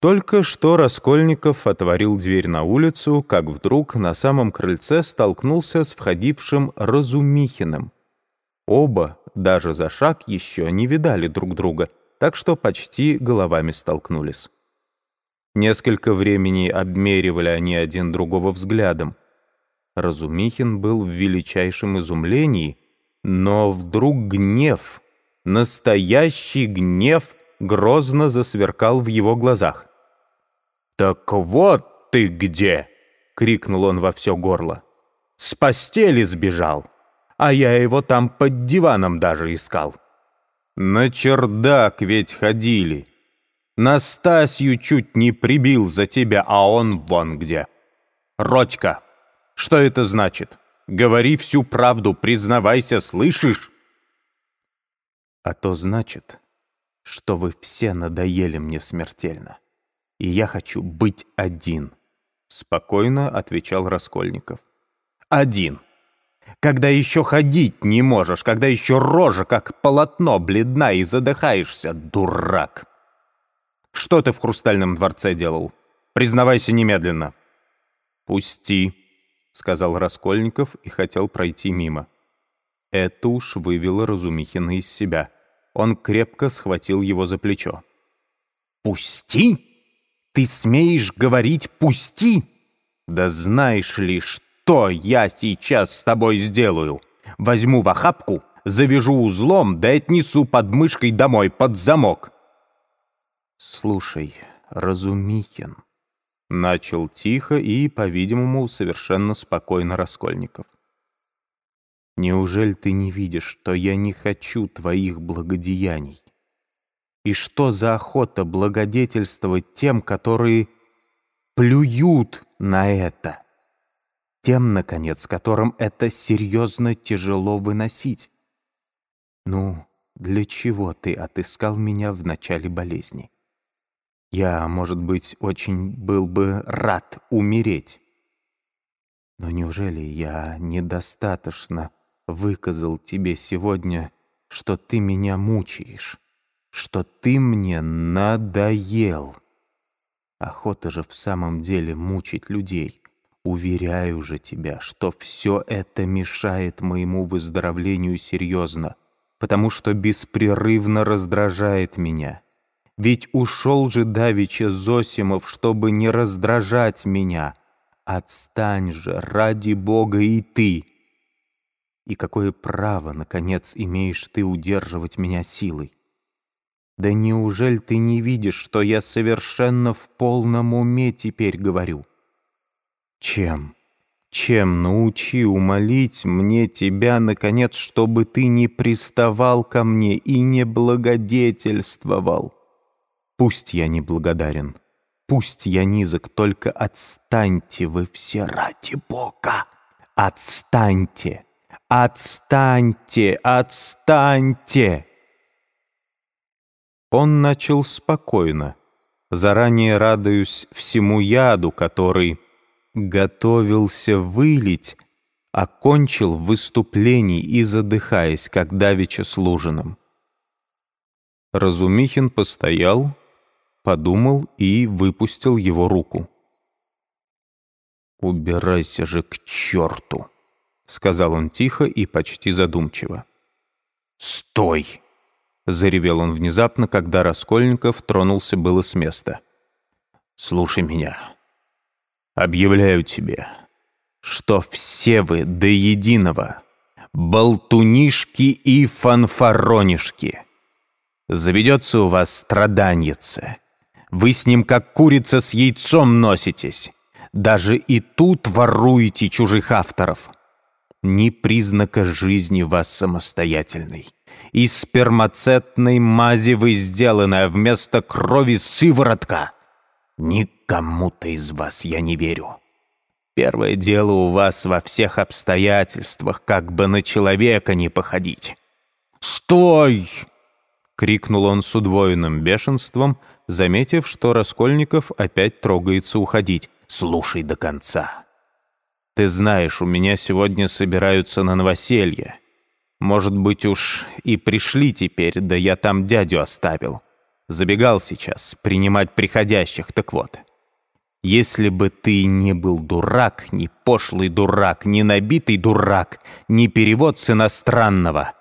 Только что Раскольников отворил дверь на улицу, как вдруг на самом крыльце столкнулся с входившим Разумихиным. Оба, даже за шаг, еще не видали друг друга, так что почти головами столкнулись. Несколько времени обмеривали они один другого взглядом. Разумихин был в величайшем изумлении, но вдруг гнев, настоящий гнев, грозно засверкал в его глазах. «Так вот ты где!» — крикнул он во все горло. «С постели сбежал, а я его там под диваном даже искал. На чердак ведь ходили. Настасью чуть не прибил за тебя, а он вон где. Родька, что это значит? Говори всю правду, признавайся, слышишь?» «А то значит, что вы все надоели мне смертельно» и я хочу быть один», — спокойно отвечал Раскольников. «Один. Когда еще ходить не можешь, когда еще рожа, как полотно, бледна и задыхаешься, дурак. Что ты в Хрустальном дворце делал? Признавайся немедленно». «Пусти», — сказал Раскольников и хотел пройти мимо. Это уж вывело Разумихина из себя. Он крепко схватил его за плечо. «Пусти!» Ты смеешь говорить «пусти»? Да знаешь ли, что я сейчас с тобой сделаю? Возьму в охапку, завяжу узлом, да отнесу под мышкой домой, под замок. Слушай, Разумихин, начал тихо и, по-видимому, совершенно спокойно Раскольников. Неужели ты не видишь, что я не хочу твоих благодеяний? И что за охота благодетельствовать тем, которые плюют на это? Тем, наконец, которым это серьезно тяжело выносить. Ну, для чего ты отыскал меня в начале болезни? Я, может быть, очень был бы рад умереть. Но неужели я недостаточно выказал тебе сегодня, что ты меня мучаешь? Что ты мне надоел. Охота же в самом деле мучить людей. Уверяю же тебя, что все это мешает моему выздоровлению серьезно, потому что беспрерывно раздражает меня. Ведь ушел же Давича Зосимов, чтобы не раздражать меня. Отстань же, ради Бога, и ты. И какое право, наконец, имеешь ты удерживать меня силой? Да неужели ты не видишь, что я совершенно в полном уме теперь говорю? Чем? Чем научи умолить мне тебя, наконец, чтобы ты не приставал ко мне и не благодетельствовал? Пусть я не благодарен, пусть я низок, только отстаньте вы все ради Бога! Отстаньте! Отстаньте! Отстаньте! Он начал спокойно, заранее радуюсь всему яду, который готовился вылить, окончил в выступлении и задыхаясь, как давеча с Лужиным. Разумихин постоял, подумал и выпустил его руку. «Убирайся же к черту!» — сказал он тихо и почти задумчиво. «Стой!» Заревел он внезапно, когда Раскольников тронулся было с места. «Слушай меня. Объявляю тебе, что все вы до единого болтунишки и фанфаронишки. Заведется у вас страданьице. Вы с ним как курица с яйцом носитесь. Даже и тут воруете чужих авторов. Ни признака жизни вас самостоятельной из спермацетной мази вы сделаны, а вместо крови сыворотка. Никому-то из вас я не верю. Первое дело у вас во всех обстоятельствах, как бы на человека не походить. «Стой!» — крикнул он с удвоенным бешенством, заметив, что Раскольников опять трогается уходить. «Слушай до конца. Ты знаешь, у меня сегодня собираются на новоселье. Может быть уж и пришли теперь, да я там дядю оставил. Забегал сейчас принимать приходящих, так вот. Если бы ты не был дурак, не пошлый дурак, не набитый дурак, не перевод с иностранного,